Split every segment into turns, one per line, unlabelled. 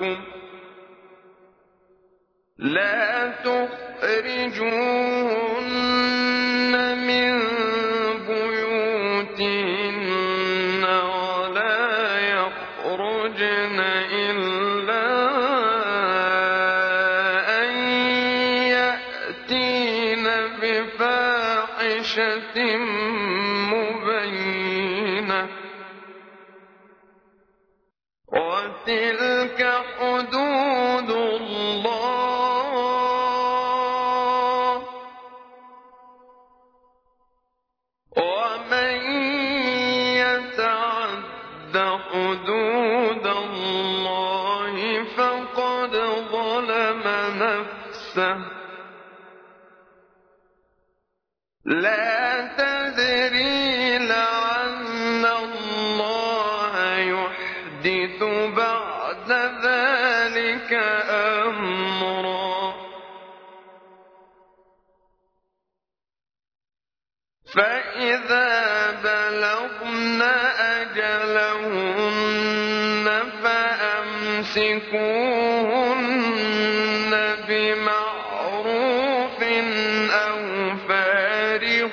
ربكم لا تخرجوهن لا تدري لعل الله يحدث بعد ذلك أمرا. فإذا بلغن أجلهن فأمسكوهن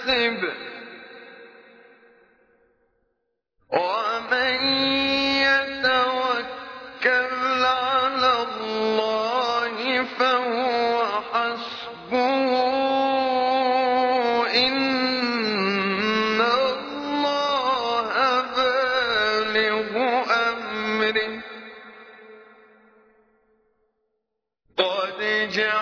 يحتسب ومن يتوكل على الله فهو حسبه. إن الله بالغ أمره. قد جعل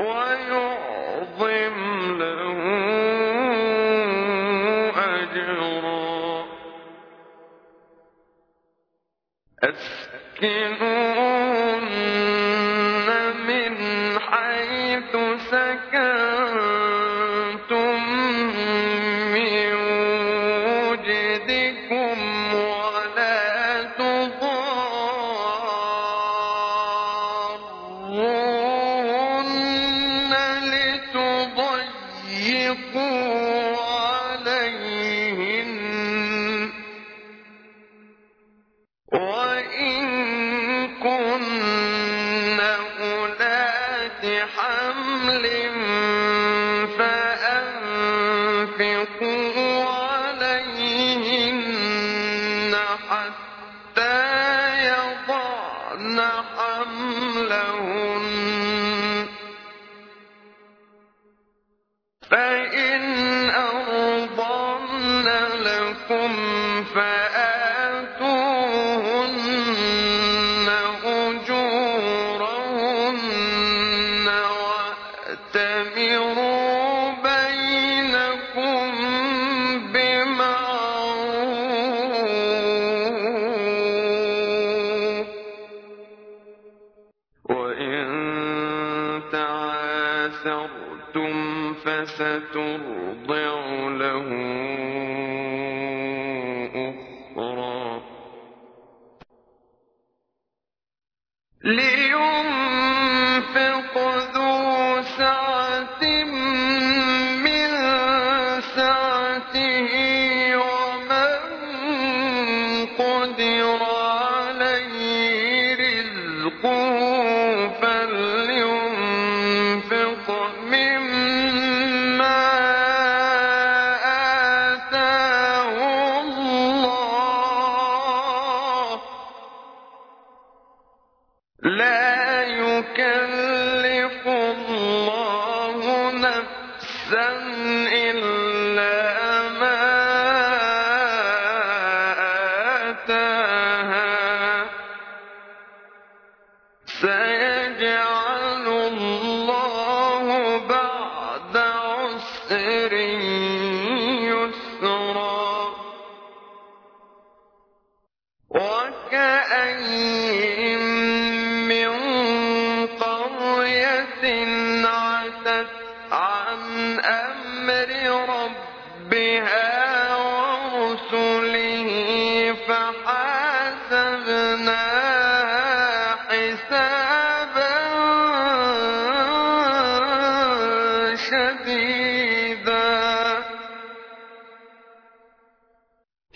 ويؤمنون فسترضع له أخرى. لينفق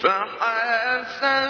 فحاسبناها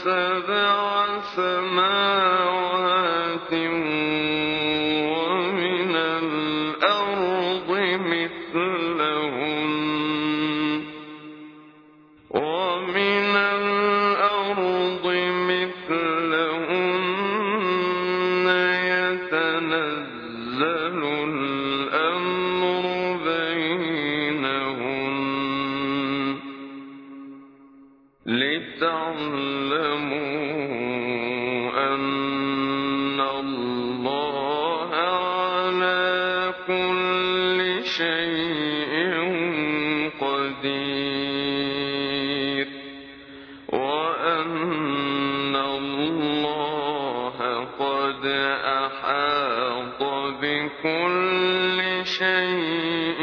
سبع سماوات كل شيء قدير وأن الله قد أحاط بكل شيء